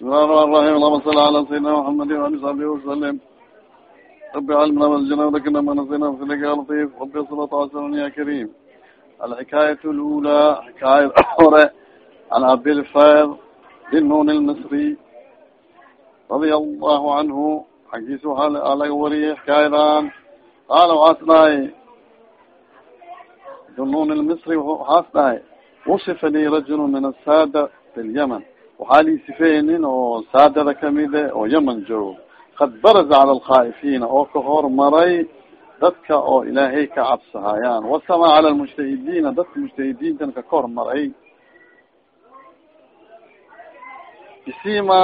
bismillahi rahman raxim allahuma salli ala sayidina muxamadi waali saxbi wasalim rabi calimna waljana walakina manasina silika ya latif rabi salata wasalan ya karim alxikaayat lula xikaayad hore can abilfad binun lmasri radia allahu canhu xaggiisa waaa laga wariyay xikaayadan qaala waxaas dhahay binun lmasri waxaas dhahay wusifa li rajulu min asada fi lyaman waxaa lii sifeeyey nin oo saadada kamide oo yaman joogo kad baraza cala alkhaa'ifiina oo ka hormaray dadka oo ilaahay ka cabsahayaan wasama cala lmujtahidiina dadka mujtahidiintan ka kahormaray isima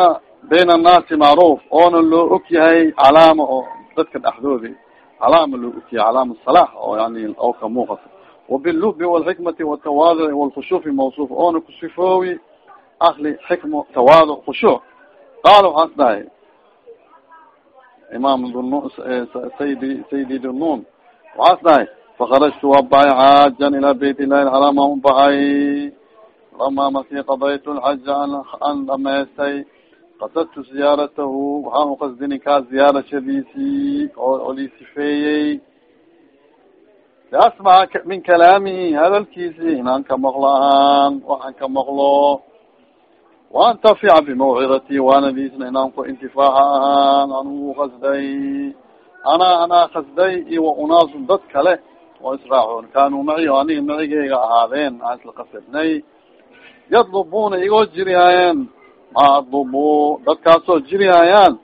bayn annaasi macruuf oona loo og yahay calaama oo dadka dhexdoodi calaama loo og yahay calaama salax oo yani oo ka muuqato wabilubi walxikmati watawaduci walkhushuufi mawsuuf oona kusifoowi akli xikmo tawaaduc khushuuc qaala waxaas dhahay imaam saydi saydi dunun waxaas dhahay fakarajtu waa baxay xaajan ilaa bayt illahi alxaraam aan ubaxay lama markii qadaytu lxaja an dhamaystay qasadtu ziyaaratahu waxaan uqasdi ninkaa ziyaarashadiisii oo li sifeeyey liasmaca min kalaamihi hadalkiisi inaan ka maqlo ahaan waxaan ka maqlo waantafica bimawcidati waanadiisna inaan ku intifaaca ahaan anugu qasday anaa anaa qasday iyo wa unaasun dad kale oo israacoon kaanuu maci o aniga macigeyga ahaadeen aan isla qasadnay yadlubuna igoo jirihaayeen ma adlubu dadkaasoo jirihayaan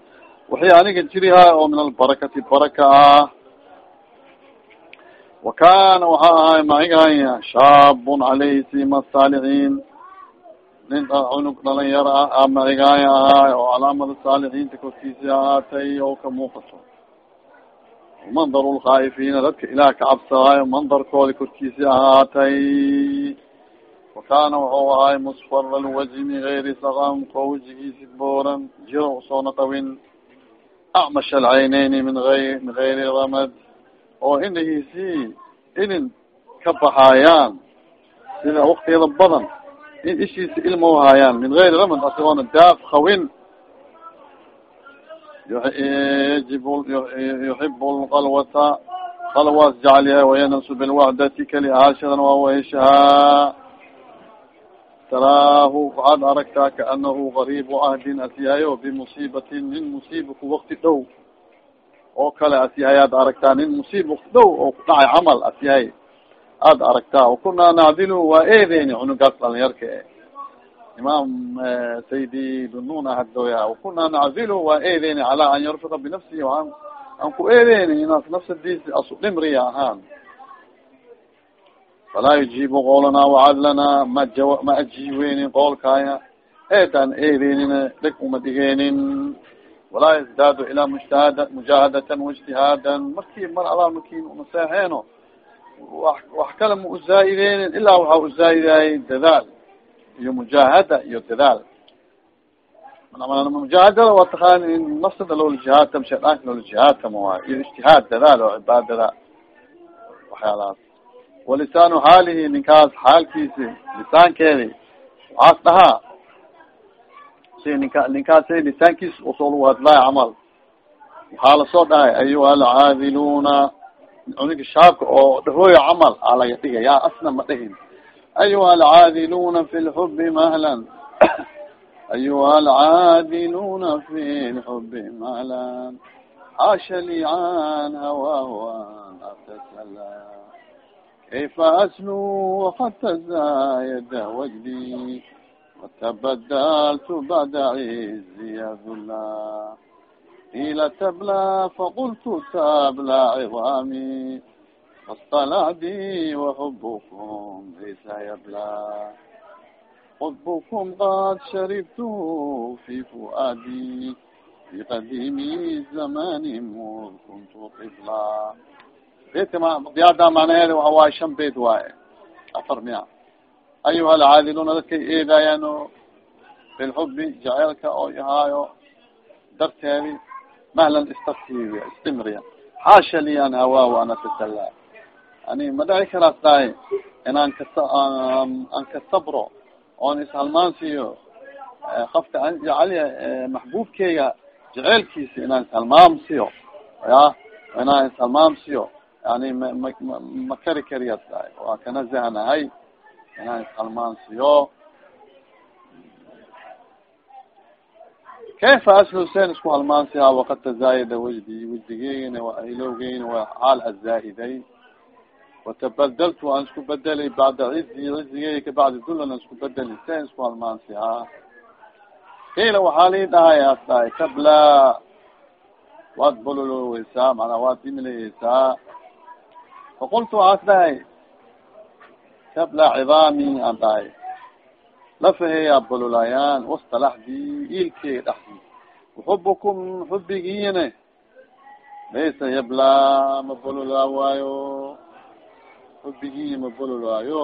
waxay aniga jirihaaya oo min albarakati baraka ah wa kana waxaa ahaay maigahaya shaabun calayhi sima nin cunug dhalinyaro ah a macigaaya ahaay oo calaamada saalixiinta korkiisi ahaatay oo ka muuqato. Mandaru lkhaa'ifiina dadka ilaah ka cabsadaayo mandarkooda korkiisi ahaatay. Wakana wuxuu ahaay musfara lwaji min gayri sakam ko wejigiisi booran jiro usoona qabin acmash alcayneyni min ay min gayri ramad oo indhihiisi ilin ka baxaayaan sida waktiyada badan in ishiisi ilma uhaayaan min gayri ramad asigoona daaf kawin yjib yuxib lqalwata qalwaas jecel yahay wayanasu bilwacdati kali ahaashadan waa weheshahaa taraahu waxaad aragtaa kaanahu gariibu ahdin asyahayo bimusiibatin nin musiiba ku wakti dhow oo kale asyahayaad aragtaa nin musiib wakti dhow oo ku dhacay camal asyahay aad aragtaa. Wakunaa nacdilu waa eedeyni cunugaas dhalinyarka e imaam saydi dunun ahadooya wakunaa nacdilu waa eedeyni calaa an yarfiqa binafsihi aan aan ku eedeyni inaas nafsadiisi asu dhimriya ahaan. Falaa yujiibu qowlana wacadlana ma jawa ma ajiiweynin qoolkaaya eedaan eedeynin dheg uma dhigeynin walaa yazdaadu ilaa mujtahada mujaahadatan waijtihaadan markii mar alaa markiin unaseexeeno wax kale ma uzaa'ideynin ilaa waxa uzaa'idaayay dadaal iyo mujaahada iyo dadaal. Mujaahadada waa taqaani in nafsada loola jihaadtam shaydaanka loola jihaadtama waayo iyo ijtihaad dadaal oo cibaadada waxyaalahaas walisaanu xaalihi ninkaas xaalkiisi lisaankeedi waxaas dhahaa. Si ninka ninkaas lisaankiis u soo lagu hadlaayo camal. Waxaa la soo dhahay ayuha alcaadiluna cuninka shaabka oo dhahooyo camal aa laga dhigay ya asna ma dhihin. Ayuha alcaadiluna fi lxubi mahlan. Ayuha alcaadiluna fi lxubi mahlan. Xaasha li can hawaahu an atasala kayfa aslu waqad tazaayada wajdi. Watabadaltu bacda ciziya dullah ila tabla faqultu tabla ciظami fastalacdi waxubukum laysa yabla xubkum qad sharibtu fi fuadi fi qadimi zamani mud kuntu طifla beytdiyaada macnaheeda waxa waaye shan beyt waaye afar miya ayuha alcaadiluna dadkay eedaayaan o bilxubi jaceelka oo ihaayo darteedi mahlan istaftiiya istimriya xaasha li an hawaa ana tasala ani ma dhici karaas dahay kas aan ka sabro oon ishalmaansiiyo qafka an jecel maxbuubkeyga jeceelkiisa inaan ishalmaamsiyo ya inaan ishalmaamsiyo yani ma ma ma kari kariyas dahay waa kanazahanahay inaan ishalmaamsiyo kayfa ashusen isku halmaansiha wakad tazaayada wajdi wajdigeyna ilowgeyna waa xaal azaa'iday watabadaltu aan isku bedelay bacda cizi cizigey kabacdi dulan an isku bedeli sen isku halmaansihaa kiila waxaa lii dhahay as dhahay kabla waad bololoweysaa manaa waad imileyeysaa faqultu waxaas dhahay kabla cidaami aan dhahay lafaheyaa bololaayaan wasta laxdii iilkey dhaxdi. Waxubukum xubigiine laysa yablaa ma bololaa waayo xubigiina ma bololaayo.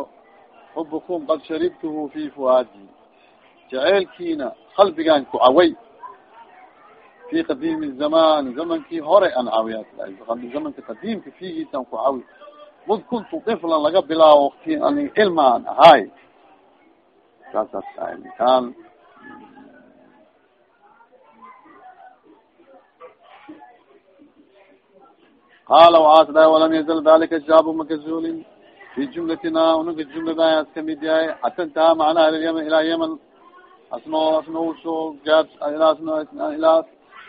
Xubukum qad sharibtuhu fi fuaadi. Jaceelkiina qalbigaan ku caway fi qadiimi zaman zamankii hore an cawiya zamanka qadiimka fiigiisaan ku cawi mud kuntu iflan laga bilaabo wakti ani ilmaan ahaay saasas kan qala waxaas dhahay walam yazal dalika shaabu makazulin fi jumlatina unaka jumladaas ka mid yahay xata intaha macna ahli lyaman ilaa yaman asno asnogu soo gaad ilaa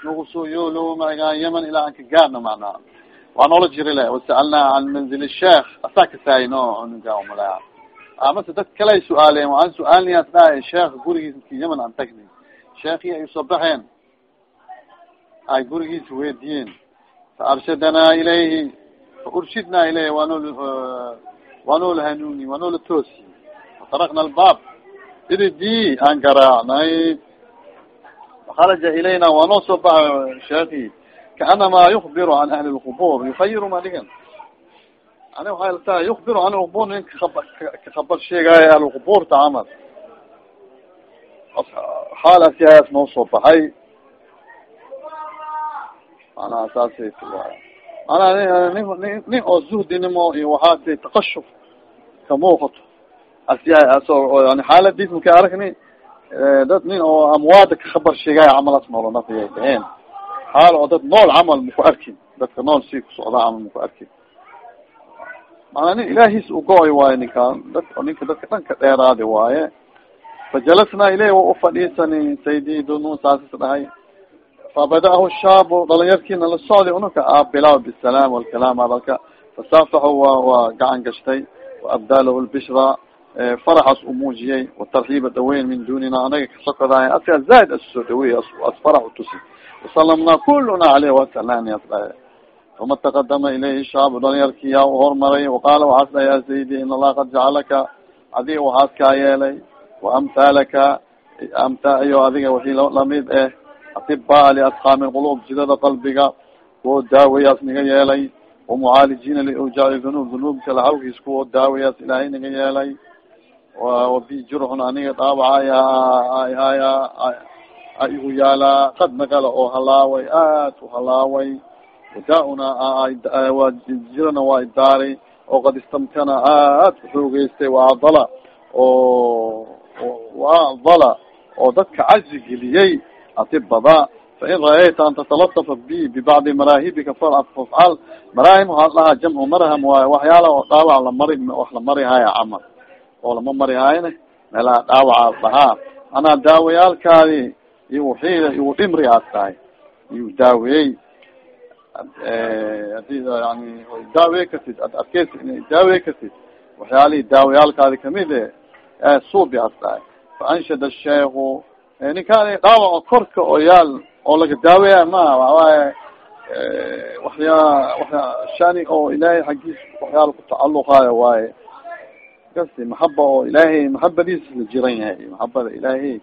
nagu soo yoolo maga yaman ilaa anka gaadna macnaha waa noola jiri le wasalnaa can manzil sheekh asaa kasaayno unuga umala amase dad kalay su'aaleen waan su'aalniyaas dhahay sheekh gurigiis mki yaman aan tagni sheekhi ay u soo baxeen. Ay gurigiis weydiyeen faarshadnaa ilayhi faurshidnaa ilayhi waanol waa noola hanuuni waa noola toosi. Fatarakna albaab. Iridi aan garaacnay. Fakaraja ilayna waa noo soo baxa sheeki kaanama yukbiru can ahli lqubur yukayiru ma dhigan ani tahay yukbiru can lqubur nin kakabar sheegaayo ahlulquburta camal xaal asiyaas noo soo baxay manaa saasay manaa nin nin oo zuhdinimo iyo waxaasay takashuf ka muuqato asiyahay aso yani xaaladiis maka aragni dad nin oo amwaada kakabar sheegaayo camalas noolo nafiyay dhaheen xaal oo dad nool camal maku arkin dadka nool si kusocdaa camal maku arkin maanaa nin ilaahis ugo-oy waayo ninkaan. Dad ninka dadka dhanka dheeraadi waaye. Fajalasnaa ileh wa ufadhiisani saydi dunu saasas dhahay. Fabada-ahu shaabu dhalinyarkiina la socday unaka a bilaw bisalaam walkalaam hadalka fasaafaxu wa waa gacan gashtay. Waabdaa lahu lbishra faraxas umuujiyay watarxiiba daweyn min dunina anaga kasokodaay aska zaaid asusoo dhaweey as farax utusi wasalamnaa kuluna caleyh wasalani as dhahay uma taqadama ilayhi shaabu dhalinyarkiya hormaray waqaala waxaas dhahay ya sayidi in allah qad jacalaka adiga waxaas kaa yeelay waamhaalaka amta iyo adiga wixii la mid eh atibaa liasqaami lqulub jidada qalbiga kuwo daawayaas naga yeelay wamucaalijiina liawjaaci dunuub dunuubka lahawgiis kuwo daawayaas ilaahay naga yeelay wabi jurxun aniga dhaawacaya haya igu yaalaa qad nagala oo halaaway aad u halaaway wadaa-una waa jirana waa idaaray oo qad istamkana aad uxoogeystay waadala oo waadala oo dadka caji geliyey atibada fain ra'ayta an tatalatafa bi bibacdi maraahibika fafcal maraahim waxaa dhahaa jamcu marham waayo waxyaala oo dhaawac lamari wax la mari haya camal oo lama mari hayne meelaha dhaawaca dhahaa anaa daawayaalkaadi igu xiida igu dhimri aad tahay igu daaweeyey haddii yani daawey kartid ad adkeysi ina daawey kartid waxyaalihii daawayaalkaadi ka mid e suubi aad tahay. Faanshad sheikhu ninkaan dhaawaca korka oo yaal oo laga daaweya ma waxawaaye waxyaa waxya shani oo ilaahay xaggiis waxyaala ku tacaluqaayo waaye. Kasi maxaba oo ilaahay maxabadiis la jiran yahay maxabada ilaahay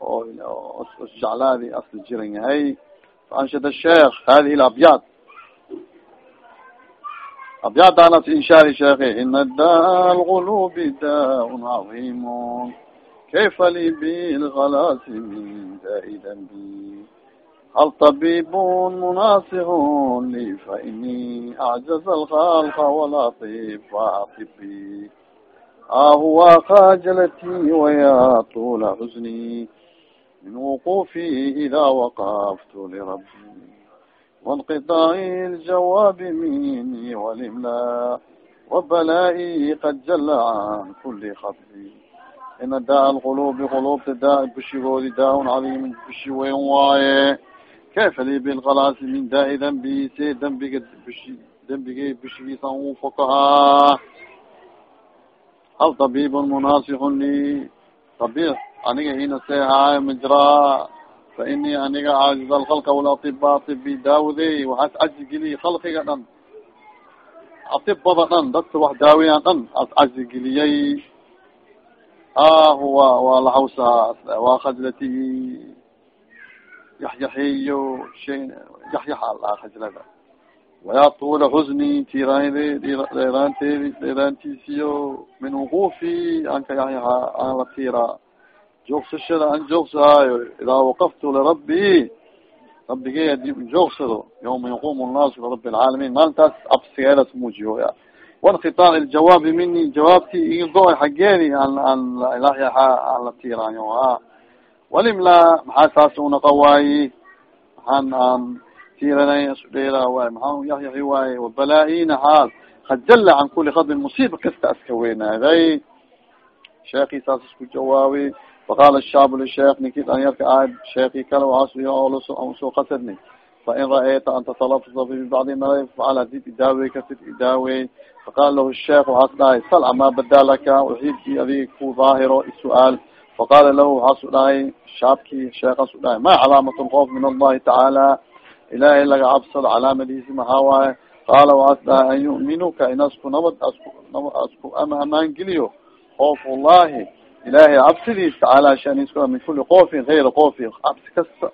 oo jeclaadi as la jiran yahay. Faanshad sheikh hadihi abyad anas inshari sheekhi ina da lgulubi daun caظimun kayfa li bilkhalaasimi zaida bi? Hal tabibun munasihun li faini acjaza alkhalqa wala tiba tibi ahuwa khajalati waya tula xuzni min wuqufi ida waqaftu lirabbi وانقطاع الجواب مني والإملاء وبلائي قد جل عن كل خطي إن داء القلوب قلوب داء بشيغودي داء عظيم بشي وين واي كيف لي بالخلاص من داء ذنبي سي ذنبي بشي ذنبي بشي صنوفكها هل طبيب مناصح لي طبيب aniga hina seehaayo majraa fa inii aniga caajiz alkhalqa walaطibaa tibi daawday waxaas caji geliy khalqiga dhan. Atibada dhan dadka wax daawiyaan dhan as caji geliyay. Huwa waa lahawsaa waa khajlatihi yaxyaxiyo shay yaxyax alaa khajlada. Wayaa tuula xusni tiraanide dheeraanteedi dheeraantiisiyo min wuqufi anka yaxyaxa aan la tiraa joogsashada an joogsahaayo idaa waqaftu lirabi rabigey haddii joogsado yawma yaqumu nnaasu lirabi alcaalamiin maalintaas absigeedas muujiyoya wankhitaan iljawaabi mini jawaabtii iga go'ay xageedi aan aan aan la tiiraayo a walimla maxaa saas unaqa waayi maxaan aan tiiranay isudheera waay maxaa yaxyaxi waaye wabalaa-ina xaal khajala can kuli khadbin musiiba kasta aska weynaaday sheekii saas isku jawaabi faqala shaab lisheekh ninki dhalinyarka ah sheeki kale waasoo qasadni fain ra'ayta an tatalafza bibacdi ma fafcal hadid idaawey kasid idaawey faqala lahu sheekh waxaas dhahay sal ama badalaka wixidki adig ku daahiro isuaal faqala lahu waxaasu dhahay shaabki sheekaasu dhahay ma calaamat lkoof min allahi tacaala ilahay laga cabsado calaamadiisi maxaa waaye qaala waxaas dhahay an yu'minuka in asku nabad asku asku ama amaan geliyo koof ullahi ilahay cabsidiis tacaala shanis min kuli qoofin hayra qoofin cabsi kasta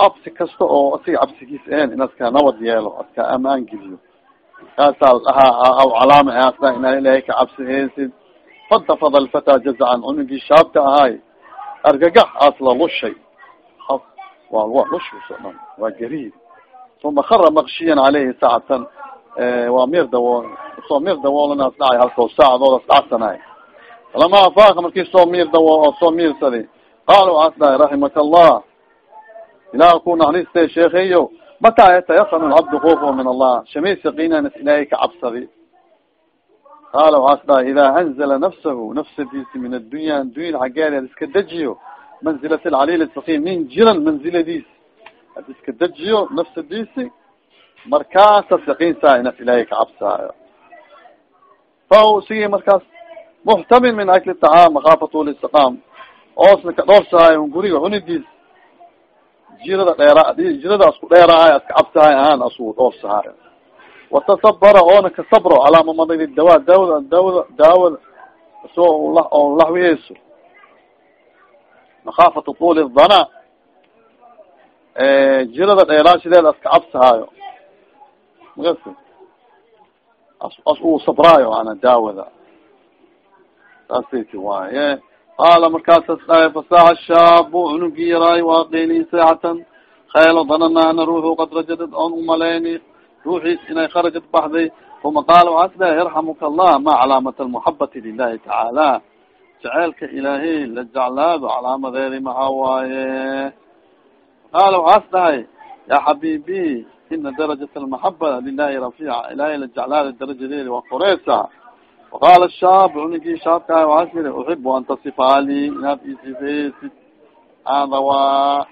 cabsi kasta oo asiga cabsigiis ahen in aska nabad yeelo aska amaan geliyo kaasaa dhahaa aw calaama aasda inaa ilahay ka cabsi heysid fadafada alfata jazacan unugii shaabka ahaay argagax aas lalushay waa wa lushuso dhan waa gariir uma kara makshiyan caleyhi saacatan waa mir dawool soo mir dawoolanaas dhacay halkoo saacadoodas dhacsanay falama afaaka markii soo miir dawo oo soo miirsadi qaala waxaas dhahay raximaka allah ilaah ku naxariiste sheekeyo mataa yatayaqan lcabdu kufo min allah shamis yaqiinanas ilaahay ka cabsadi qaala waxaas dhahay idaa anzala nafsahu nafsadiisi min addunya addunyada xaggeeda ad iska dejiyo manzilat lcalil sakin nin jiran manziladiis ad iska dejiyo nafsadiisi markaasas yaqiinsaa inas ilaahay ka cabsaayo fa sigi markaas muxtamin min akli tacaam makaafat listiqaam oosna ka dhoorsahaay un guriga cunidiis jirada dheera jirada asku dheerahay aska cabsahay ahaan asugu dhoorsahaay watasabara oona ka sabro calaa mamadaydi dawa daawada daawada daawada soo oo laxwiheyso makaafatu tuli dhana jirada dheeraashideeda aska cabsahaayo as as uu sabraayo ana daawada saasaysi waaye qaala markaasas dhahay fasaxa shaabu cunugi yaraay waaqini saacatan khaylo danana ana ruuxu qad rajadad oon umaleyni ruuxiis inay kharajad baxday uma qaala waxaas dhahay yarxamuka allah ma calaamat almuxabati lilahi tacaala jaceelka ilaahay la jeclaado calaamadeedi maxaa waaye qaala waxaas dhahay ya xabiibi ina darajat almaxaba lilahi rafiica ilahay la jeclaada darajadeedi waa koreysa waqaala shaab cunigii shaabkaha waxaas yiri uxibu an tasifaali inaad isifeysid hada waa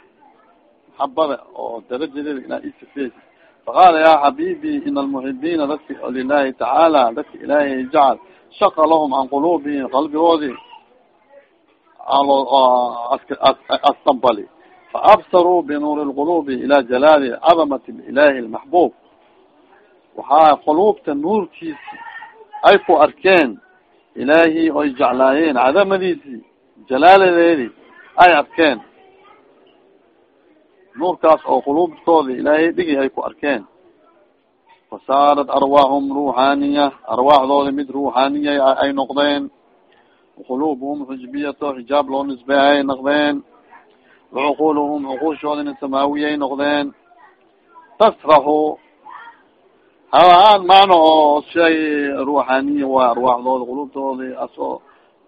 maxabada oo darajadeeda inaad isifeysid faqaala ya xabibi ina almuxibiina dadki lilahi tacaala dadka ilaahay jacal shaqa lahum can quluubihim qalbigoodi asdambali faabsaruu binuuri lqulubi ila jalaali cadamati ilahi lmaxbub waxaa quluubta nuurkiisi ay ku arkeen. Ilaahi oy jeclaayeen. Cadamadiisi jalaaladeedi ay arkeen. Nuurkaas oo quluubtooda ilaahay dhigi ay ku arkeen. Fasaarat arwaaxum ruuxaaniya. Arwaaxdooda mid ruuxaaniya ay noqdeen. Quluubuhum xujbiyato xijaab loo nisbeey ay noqdeen. Wacuquluhum cuquushoodana samaawiya ay noqdeen. Tasraxu haaan macno oo shay ruuxaniya waa arwaaxdooda qulubtooda asoo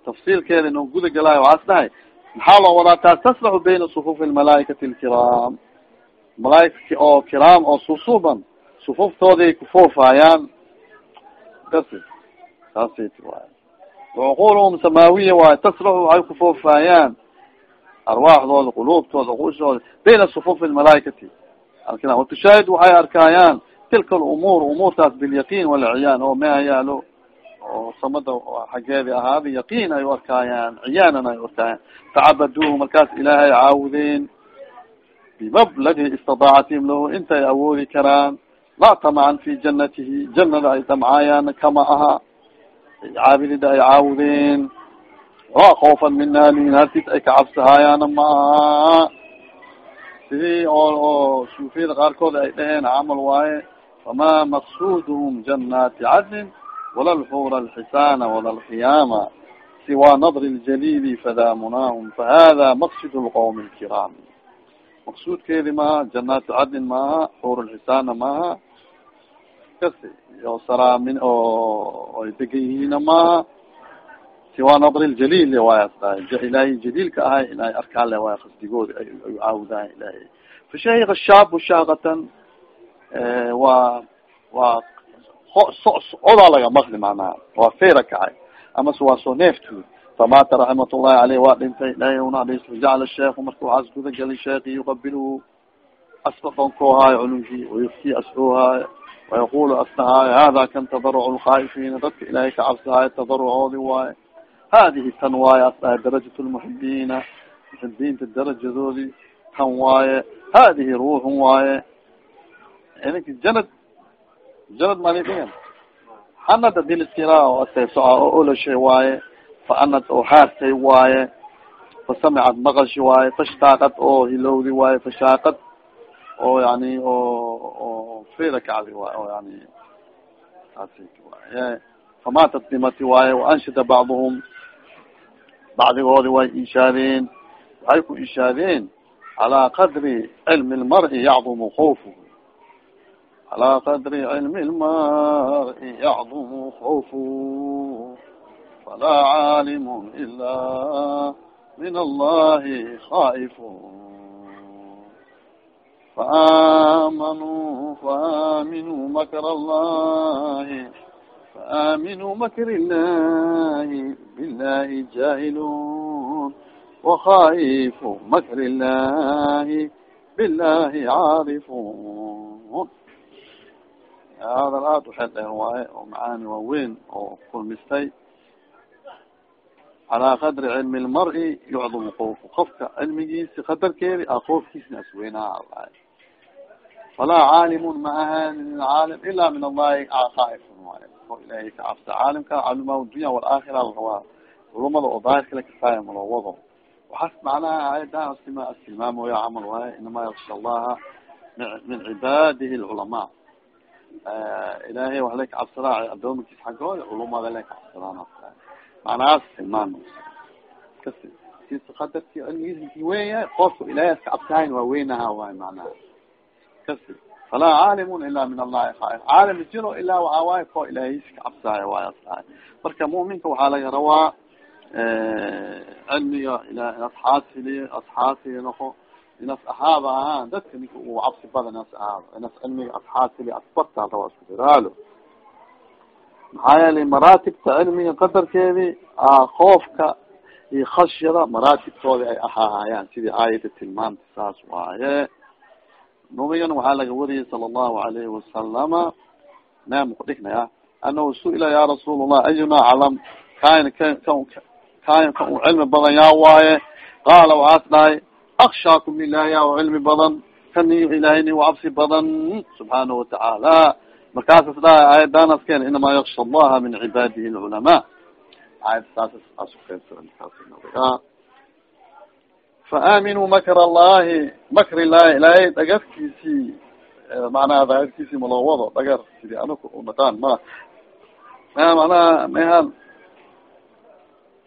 tafsiilkeeda noo guda galaayo waxaas dhahay maxaa loo wadaa taas? Tasraxu bayna sufuufi lmalaaikati alkiraam malaaika oo kiraam oo susuban sufuuftooday kufoofayaan kasi saasat waay wacuquluhum samaawiya waayo tasraxu waxay kufoofayaan arwaaxdooda quluubtooda kushooda bayna sufuufi lmalaaikati alkiram watushaahid waxay arkaayaan tilka lumuur umuurtaas bilyaqiin walciyaan oo meha yaalo oo samada xaggeedi ahaada yaqiin ay u arkaayaan ciyaanan ay u arkaayaan tacabaduhu markaas ilaahay caawudeen bimablagi istidaacatim lahu intay awoodi karaan laa tamacan fi janatihi janada ay damcaayaan kama aha. Caabidida ay caawudeen wa koofan min naaliin hartis ay kacabsahaayaan ma aha. Sidii oo oo suufiyada qaarkood ay dhaheen camal waaye fama maqsuduhum janati cadlin wala lxura alxisana wala alqiyama siwa nadr ljalili fadamunahum fahada maqsid lqawm lkiraam maqsudkeedi maaha janaati cadlin maaha xur lxisana maaha kasi o saraamin oo ay degan yihiina maaha siwa nadr ljalil waay ilaahay jaliilka ahay inay arkaan le waay kasdigoodi ay caawudaan ilahay fashayka shaabu shaakatan wa waa odaa laga makli macnaha waa fera kacay. Amase waa soo neeftuud famata raximat ullahi aleyh waa dhintay ilahay unaadis jacala sheekhu marka waxaas guda gali sheeki yuqabilhu aska donkoohaayo cunugii wayufti asxuuhaayo wayaqulu asnahaayo hada kan tadaruc lkhaaifiina dadka ilahay ka cabsahaayo tadarucoodi waaye. Hadihi tan waaye asdahay darajat lmuxibiina muxibiinta darajadoodi tan waaye. Hadihi ruuxun waaye janad janad malifiyan hanad haddii liskilaa oo aseesoca oo olashay waaye fa anad oo haartay waaye fasamicad maqashi waaye fashtaaqad oo hilowdi waaye fashaaqad oo yani oo oo feda kacdi waay oo yani waay famaatat dimati waaye waanshida bacduhum bacdigoodi way inshaadeen waxay ku inshaadeen calaa qadri cilmi lmar'i yacdumu khawfuhu calaa qadri cilmi lmar'i yacdumu khawfuhu falaa caalimu ilaa min allahi khaa'ifu faamanuu faaminuu makr allahi faaminuu makr illahi billahi jaahiluun wakaifu makr illahi billahi caarifun hadal aad uxeel dheer waaye oo macaani waaweyn oo kulmistay calaa qadri cilmi lmari yucdamu qowfu qofka cilmigiisi qadarkeedi a qoofkiisna asweynaa falaa caalimun ma ahaanin caalim ila min allahi kaaifun waaye o ilahay ka cabsa caalimka calima dunya walaakira waa culumada oo daahirka la kafaaya maloo waxaas macnaha ayadan astima astilmaamoya camal waaye inama yaksha allaha min cibaadihi lculamaa ilahay wax la kacabsadaa adoomakiis xaggooda culumada la kacabsadaan macnahaas tilmaan kasi sis qadarki cilmigiis weyn yahay qofka ilahay aska cabsahayn waa weynaha waay macnaha. Kasi falaa caalimun ila min allahi khaif caalim jiro ilaa waxaa waaye ko ilaahis ka cabsaayo waay asahay marka mu'minka waxaa laga rabaa cilmiga ila inas xaasiliyo as xaasili noqo inas ahaaba ahaan dadka ninka ugu cabsi badan inas ahaaba inas cilmiga as xaasiliyo asbartaa raba isku dadaalo maxaa yeelay maraatibta cilmiga qadarkeedi koofka iyo khashyada maraatibtooda ay ahaahayaan sidii aayada tilmaamta saas waaye nabigan waxaa laga wariyay sala allahu alayhi wasalama naama kudhignaya anahu su'ila ya rasuul allah ayuna calam kain kan kan u cilmi badan yaa waaye qaala waxaas dhahay akshaakum lilah yaa u cilmi badan kani ilahayni u cabsi badan subxaanahu watacaala markaasas dhahay aayadanas ken inamaa yaksha allaha min cibaadihi lculamaa faaminuu makr allahi makr illahi ilaahay dhagarkiisii macnaha dhagarkiisii maloo wado dhagar sidii anaka unataan ma ma manaha mahan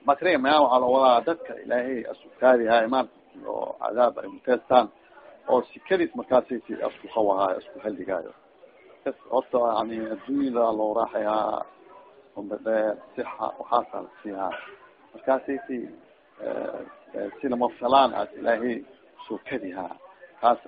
makriga maha waxaa loo wadaa dadka ilaahay asukaadihay maanta oo cadaab ay muteestaan oo sikadiis markaasi si asku qawahaayo asku haligaayo kas horta yani adduunyada loo raaxayaa umba sixa waxaasa lasiihaa markaasi si si lama filaan as ilaahay soo kadihaa kaas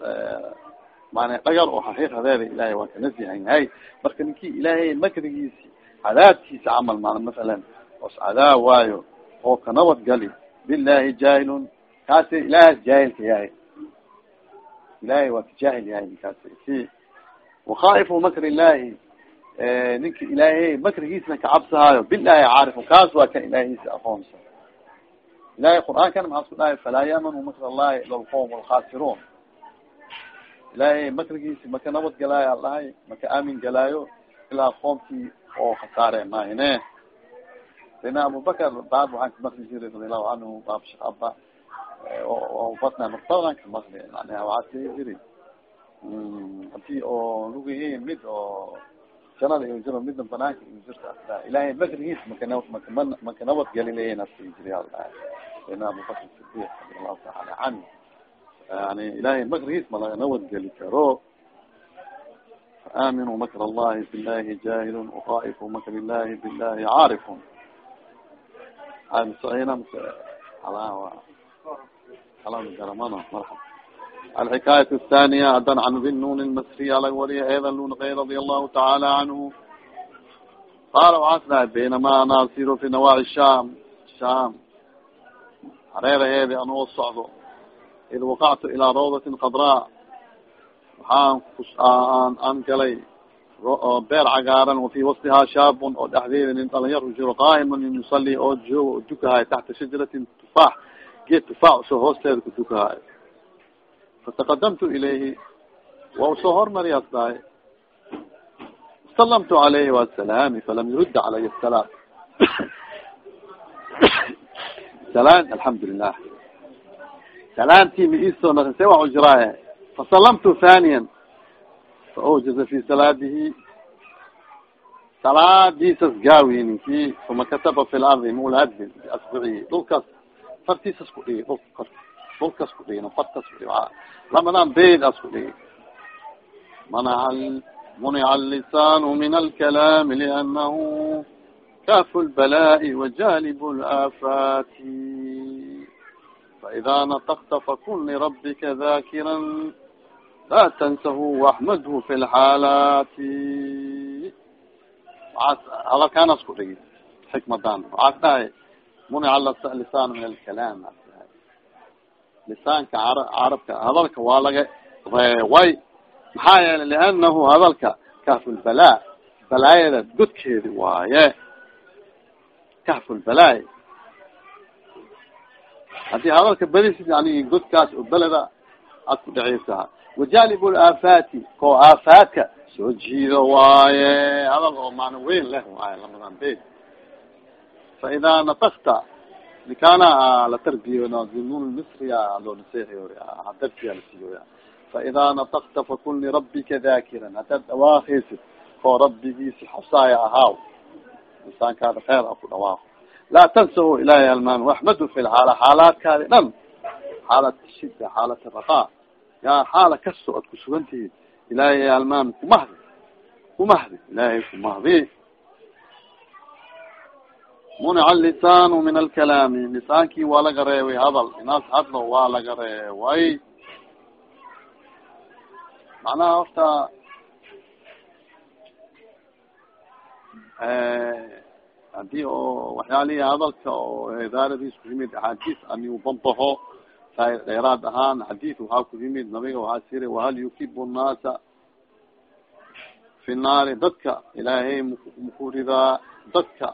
maana dhagar oo xaqiiqadeeda ilahay waa kanasihan yahay. Marka ninki ilaahay makrigiisi cadaabkiisa camal maana masalan os cadaab waayo oo kanabad gali bilahi jaahilun kaasi ilaahas jaahilka yahay. Ilahay waa ka jaahil yahay ninkaasi si wakhaaifu makr illahi ninka ilaahay makrigiisna kacabsahaayo bilahi caarif kaas waa kan ilaahisa aqoonsa ilahay qur'aankana maxaa isku dhahay falaa yamanu makr allahi ila lqowm alkhasiruun ilaahay makrigiisi maka nabad galaayo al dhahay maka aamin galaayo ilaa qoomkii oo khasaare mahine sayna abubakar baab waxaan kamakli jiray radiallahu canhu baab aba batna maqtalanka maqli yani waasiri haddii oo lugihi mid oo janada injiro midna banaanka injirta asla ilahay makrigiis makana makama makanabad galilayen aska injiri abubakr sidiq radi allahu taala canhu yani ilahay makrigiis malaganabad geli karo faaminuu makr allahi billahi jahilun uqaifuu makr illahi billahi caarifun asaina ala alxikaayat athaniya hadan can binun lmasriya lag wariya eeda lunqey radia allahu tacaala canhu qaala waxaas dhahay baynama ana asiru fi nawaaci sham sham hareeraheedi anoo socdo id waqactu ilaa rawdatin kadraa waxaan an an galay beer cagaaran wafi wastihaa shaabun oo dhexdeeda nin dhalinyaro jiro qaaiman yusali oo jooga oo dukahay taxta shajaratin tufaax geed tufaax u soo hoosteeda ku dukahayo fataqadamtu ilayhi waa u soo hormariyaas dhahay salamtu alayhi wasalaami falam yurudda calaya salaam salaan alxamdu lilah salaantii ma iisoo naqin see waa u jiraaye fasalamtu thaniya faawjaza fi salaadihi salaadiisas gaawi ninki uma kataba fi lardi muladbin biasbicihi dhulkaas fartiisas ku dhigi dhulka kor dhulkas ku dhigi fartas ku dhigi lamadan beyd as ku dhigi manaha munica allisanu min alkalaami lianahu kafu lbalaa'i wajalib laafati faida natakta fakun lirabika dakira la tansahu waxmadhu fi lxaalaati hadalkaan asku dhigi xikmadan waxaas dhahay munica lisaan min alkalaam lisaanka carabka hadalka waa laga reeway maxaa yeelay lianahu hadalka kahfulbalaa balaayada godkeedi waaye kahfulbalaay haddii hadalka badisid yani godkaas oo beleda ad ku dhaceysaa wajalib laafaati ko aafaadka soo jiido waaye hadal oo maana weyn leh waaye lamadan bed faida natakta nikana la tarbiyo nun misriya loo naseexiyo darsiya lasiiyoya faida natakta fakun lirabika dakiran hadaad dhawaaqeysid koo rabbigiisi xasaaya ahaaw insaankaada kheer a ku dhawaaqo laa tansahu ilahay almaan waxmadu fi lxaala xaalaadkaadi dhan xaalat shida xaalat raqa ya xaala kasto ad kusugan tihid ilahay almaan kumahdi kumahdi ilahay kumahdi munica lisanu min alkalaami lisaankii waa laga reeway hadal inaas hadlo waa laga reeway macnaha horta haddii oo waxyaalihi hadalka oo idaaradiis ku yimid axaadiis ani banbaho dheeraad ahaan xadiid waxaa ku yimid nabiga waxaa siri wahal yukibu nnaasa fi naari dadka ilaahay maku ridaa dadka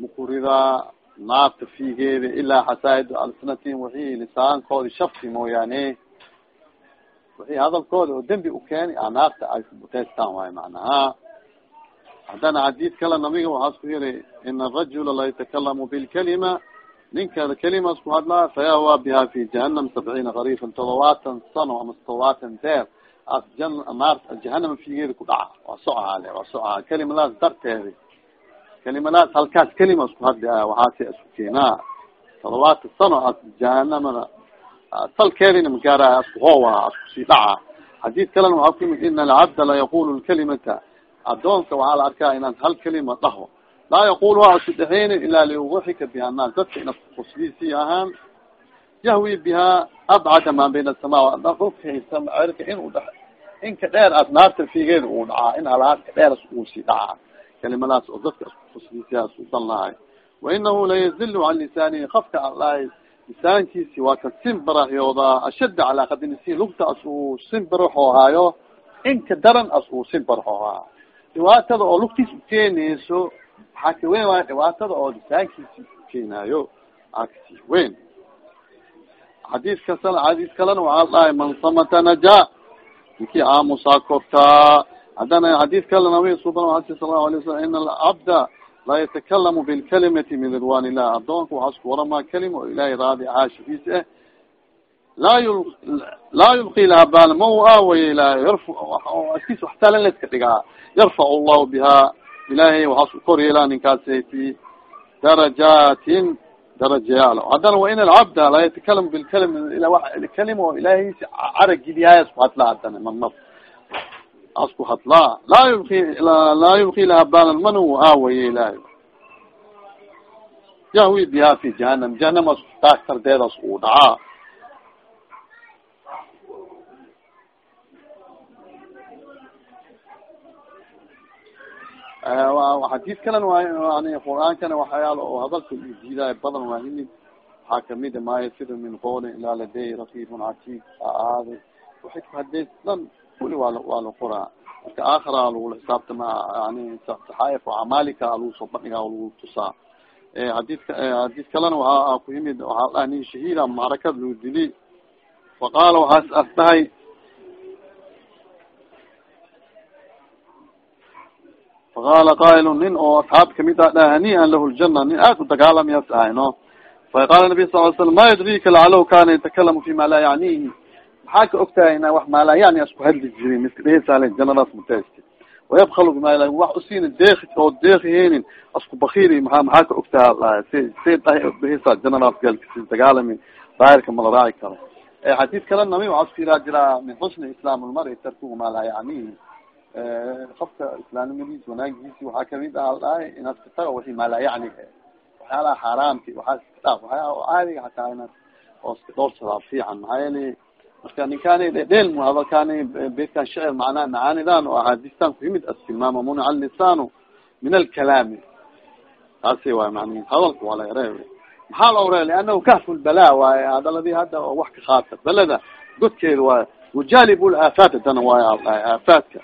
maku ridaa naarta fiigeeda ilaa xasaaid alsnatin wixii lisaankoodi shafti mooyaane. Wixii hadalkooda oo dembi u keeni a naarta ay muteystaan waayo macnaha. Haddana xadiid kale nabiga waxaa isku yiri ina arajula la yatakalamu bilkalima. Ninka kelima isku hadlaa fayahwa biha fi jahanam sabciina qarifan todobaatan sano ama todobaatan deer as jan naar jahanama figeeda ku dhaca. Waa socaale waa socaale kelimadaas darteedi kelimadaas halkaas kelima isku hadli a waxaase isku keenaa todobaatan sano as jahanamana salkeedina magaara asku hoowa asku sii dhaca xadiid kalena waxaa ku yimid ina alcabda la yaqulu lkalimata adoonka waxaa la arkaa inaan hal kelima dhaho laa yaqul waa isu dhexeyni ilaa liubuxika biha annaas dadka ina kusliisii ahaan yahwi biha abcada ma bayna asama dhulka cirka in u dh inka dheer aad naarta figeeda uu dhacaa in halaaska dheeras uu sii dhacaa kalimadaas oo dadka iskukusisiyaas u dan lahay wainahu layazilu can lisaanihi kafka an lahay lisaankiisi waa ka simbarahyooda ashadda calaa kadinisi lugta as uu simbaraxoohaayo inka daran as uu simbaraxoohaa dhibaatada oo lugtiis ukeenayso waxaa ka weyn waaya dhibaatada oo lisaankiisi ukeenaayo aa ka sii weyn xadiis kasa xadiis kalena waxaa dhahay man samata najaa ninkii aamusaa kortaa haddana xadiis kale nabi suban asi sala lahu alay wasalam ina alcabda laa yatakalamu bilkalimati min ridwan illah adoonka waxaa isku waramaa kalima oo ilahay raadi caashigiis eh. Laa yu laa yulqi laha baal ma u aawaya ilahay yar askiis waxtalan leska dhigaa. Yarfac llahu biha. Ilahay waxaa isku kor yeelaa darajaatin darajayaal. Haddana wain alcabda laa yatakalamu bilkalima kalima oo ilaahaysi carag geliyahay asku hadlaa haddana marmar asku hadlaa laa yulki laa yulki laha balan mana u aawaye ilahay yahwi biha fi jahanam jahanam as taagtardeedas uu dhacaa xadiis kalena waa yani qur'aankana waxyaala oo hadalka diidaay badan waa himid waxaa kamida maa yasiru min qawlin ilaa laday rakiibun catiid aaday waxay ku kuli waa waa la qoraa marka aakhira lagula xisaabtama yani saxaayif acmaalika lagu soo bandhigaa lagu tusaa hadidka hadis kalena waa ku yimid waxaa dhaha nin shahiida macrakad lagu dili faqaala waxaas as dhahay faqaala qaailu nin oo asxaab ka mid a dha haniian lahu ljana nin aad u dagaalamayaas ahay no faqala nabiy sal l slam ma yadrika lacalow kana yatakalamu fi laa yacnihi maxaa ka ogtahay ina wax maalaa yani asku hadli jirin miska dhehesale janadaas mutesti wayabkal bima wax usiina deeki oo deekiheenin asku bakiri maa maxaa ka ogtaha si si dhehesa janadaas galka si dagaalami daahirka mala raaci karo. Xadiis kale nabi waxaa isku yiraa jiraa min xusni islaam lmari tarkuhu ma laa yacnihi qofka islaamnimadiis wanaagiisi waxaa ka mid ah aldhahay inaad ka tago wixii maalaa yacni waxyaalaha xaaraamki waxaa iska dhaaf waxyaa caadiga hataa inaad oo iska dhowrsadaa fiican maxaa yeeli marka ninkaani dhedheel mu hadalkaani beedkan shicir macnaha macaanidan oo axaadiistan ku yimid astilmaama munica lisanu min alkalaami. Taasi waay mani hadalka waa la ere maxaa la ore lianahu kahfu lbala waaye hadaladii hadda wax ka qaata. Balada godkeeda waay wajalib laafaat hadana waay aldhahay aafaadka.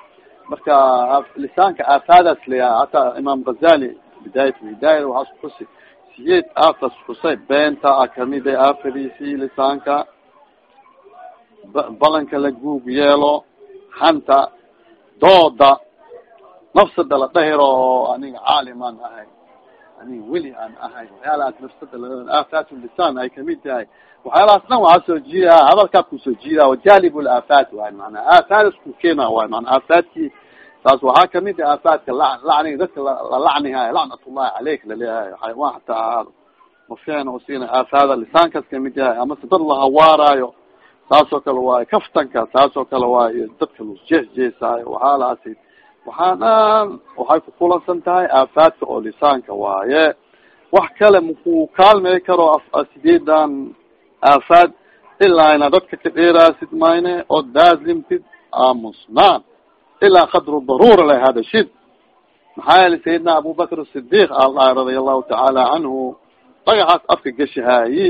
Marka lisaanka aafaadaas leya hataa imaam gazali bidaayat hidaaya waxaa isku xusi siyeed aafas xusay beenta a kamida aafadiisi lisaanka balanka la guug yeelo hanta dooda nafsada la dhahiro oo aniga caalimaan ahay aniga weli aan ahay waxyaalahaas nafsada la aafaat lisaan ay ka mid tahay. Waxyaalahaas dhan waxaa soo jiida hadalkaa ku soo jiida wajalib laafaat waay manaa aafaad isku keena waay mana aafaadki taas waxaa ka mid a aafaadka la lacniga dadka la lacnihayo lacnatullahi caleyk la leeyahay xayawaan hataa ahaado mafiicna usina aafaada lisaankaas ka mid yahay amase dad lahawaaraayo saasoo kale waayo kaftanka saasoo kale waayo dadka jeesjeesaayo waxaalaasi waxaa dhan waxay ku kulansan tahay aafaadka oo lisaanka waaye. Wax kale makuu kaalmey karo sideedan aafaad ilaa ina dadka ka dheeraasid mayne oo daaslimtid aamusnaan ilaa qadru darura la hadashid maxaa yeelay sayidna abubakr sidiq aldhahay radia allahu tacaala canhu dhagaxaas afka gashahaayi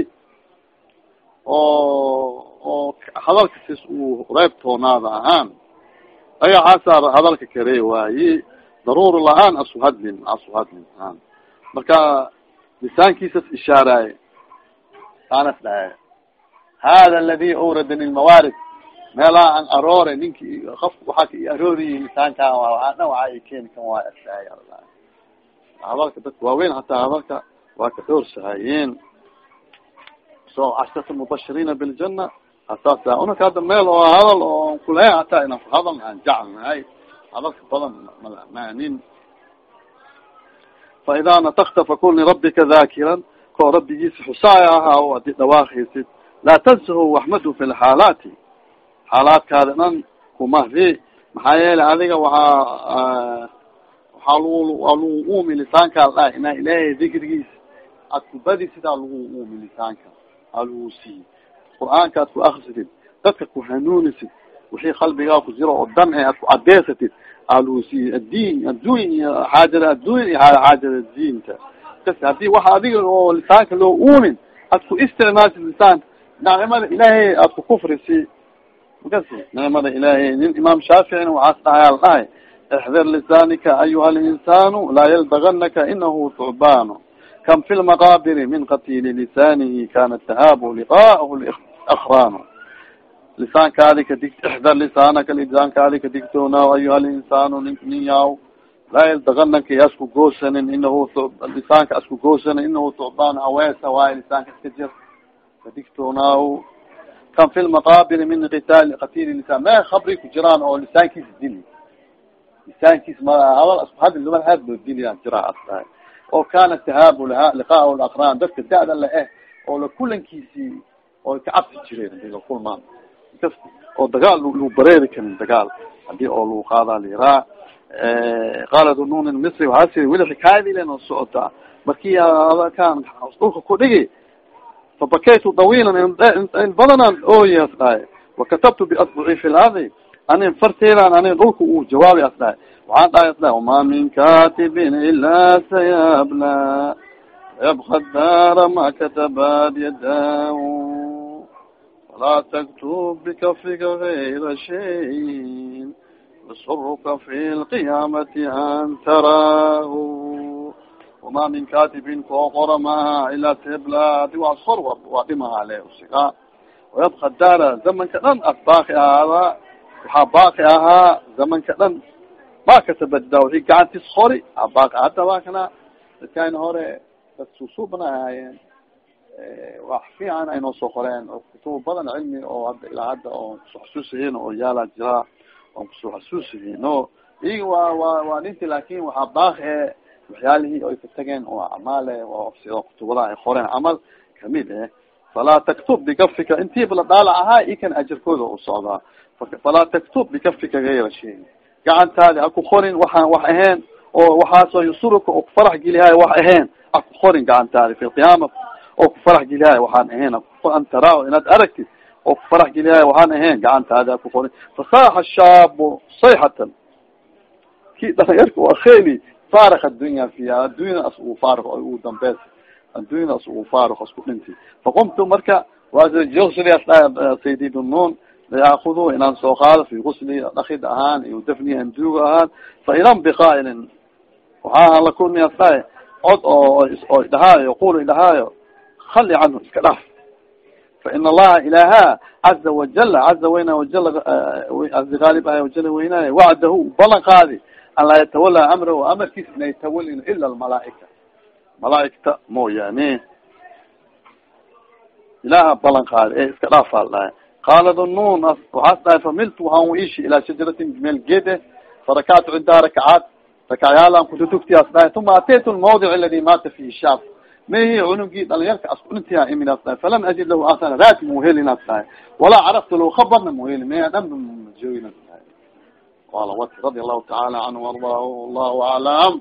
oo oo hadalka sis uu reebtoonaada ahaan. Dhagaxaasa hadalka karee waayi. Daruura la'aan asu hadlin asu hadlin ahaan. Marka lisaankiisas ishaaraaye. Anas dhahay hada aladi awradani lmawaarid meelaha an aroore ninki of waxaa ka arooriyi lisaanka waaa dhan waxaa keeni kan waa ashahay hadalka dadka waaweyn hataa hadalka waa ka dhowrsahayeen so cashrata mubashiriina biljana hasaasa unaka hadda meel oo hadal oo kule hataa inan ku hadal aan jeclnahay hadalka badan mamaanin fa idaa natakta fakun lirabika dhakiran. Koo rabbigiisa xusaaya ahaa haddii dhawaaqaysid laa tansahu waxmadu fi lxaalaati xaalaadkaada dhan kumahdi maxaa yeelay adiga waxaa waxaa lagu waa lagu uumi lisaankaa dhahay inaa ilaahay dikrigiisa ad sidaa lagu uumi lisaanka aa lagu siiy qur'aanka ad ku akrisatid dadka ku hanuunisid wixii qalbigaa ku jiro oo dan e ad ku cadeysatid alusi addiin adduny iyo xaajada addunya iyo xaajada diinta kas haddii waxa adiga oo lisaanka loo uumin ad ku isticmaalsid lisaanka nicmada ilaahay aad ku kufrisi makas nicmada ilaahay nin imaam shaaficina waxaas dhahayaa la dhahay ixdir lisanika ayuha linsanu laa yaldaganaka inahu thucbano kam fi lmaqabiri min qatili lisanihi kana tahaabu liqaahu akrano lisaankaadi kadig ixdar lisaanaka lisaankaadi kadigtoonaaw ayuha linsanu nin laa yaldaganaka asku goosanin inahu lisaanka asku goosanin inahu thucbano aweesa waayo lisaanka iska jir kadigtoonaaw kam fi lmaqabiri min qitaali qatili lisan me kabri ku jiraan oo lisaankiisa dili lisaankiis ma hadal had luma had loo diliyaa jira astahay oo kana tahaabu liqaa laqraan dadka da'da la eh oo la kulankiisi oo ka cabsi jireen haddii lakulmaan oo dagaal lagu bareeri karin dagaal. Hadii oo lagu qaadaa liraa qaala dunun misri waxaa siri weli xikaayadilen oo socotaa markii kan dhulka ku dhigi fabakaytu dawiilan in badanaan ooyi as dhahay wakatabtu biasbuci fi lardi anin farteedan anin dhulka uu jawaabi as waxaan dhahay dhahay wama min katibin ilaa sayabla yabka daara ma katabaad yadah falaa taktub bikafika gayra shayin yasuruka fi lqiyaamati an taraahu wama min katibin koo qora maaha ilaa sayabla adi waa sor waa dhimaha le usiga wayabka daara zamanka dhan as baaki ahaada waxaa baaki ahaa zamanka dhan ma katabada wixii gacantiis hori hadda waa kana dadkaan hore dad susuubna ahaayeen wax fiican ay noo soo qoreen oo kutubo badan cilmi oo hadda ilaa hadda oon ku soo xasuusihiin oo yaalla jiraa oon ku soo xasuusihiin o iyaga waa wa waa dhinti laakin waxaa baaki e waxyaalihii ay ka tageen oo acmaale oo kutubada ay qoreen camal ka mid eh falaa taktub bikafika intiiba la dhaalac ahaa ikan ajarkooda u socdaa falaa taktub bikafika gayra shay gacantaadi ha ku qorin waxaan wax ahayn oo waxaasoo yusuruka oo kufarax gelihayo wax ahayn ha ku qorin gacantaadi fi lqiyaama oo kufarax gelihayo waxaan ahayn an taraa inaad aragtid oo kufarax gelihayo waxaan ahayn gacantaadi ha ku qorin. Fasaaxa shaabu sayxatan. Ki dhalinyarka waa kheli faark addunya as ugu faark o ugu dambeys addunyada as ugu faark asku dhinti. Faqumtu marka waa saydi dunuun layaakudu inaan soo qaado fi gusli dhakid ahaan iyo dafni anduuga ahaan faidan biqaailin waxaa la kulmi asdahay cod oo oo idhahaayo yaqul idhahaayo khali canhu iska dhaaf fain allaha ilaha caza wajala caza weyna wajala azi gaalib ah wajala weynaaye wacdahu balan qaadi an laa yatawala amrahu amarkiis inay tawalin ila almalaaika malaaigta mooyaane ilaha balan qaadi e iska dhaafa dhahay qaala dunun waxaas dhahay familtu waxaan u ishi ilaa shajaratin meel geede farakactu cindaha rakacaad rakacayaalan kututugtiyaas dhahay uma ataytu lmawdic aladi maata fihi shaab mehi cunugii dhalinyarka askuintiya iminaas dhahay falam ajid lahu asana raati muhelinaas dhahay walaa caraftu lahu khabarna muheli me dhan joogina dhahay qala wati radi allahu taala canhu ardahu allahu aclam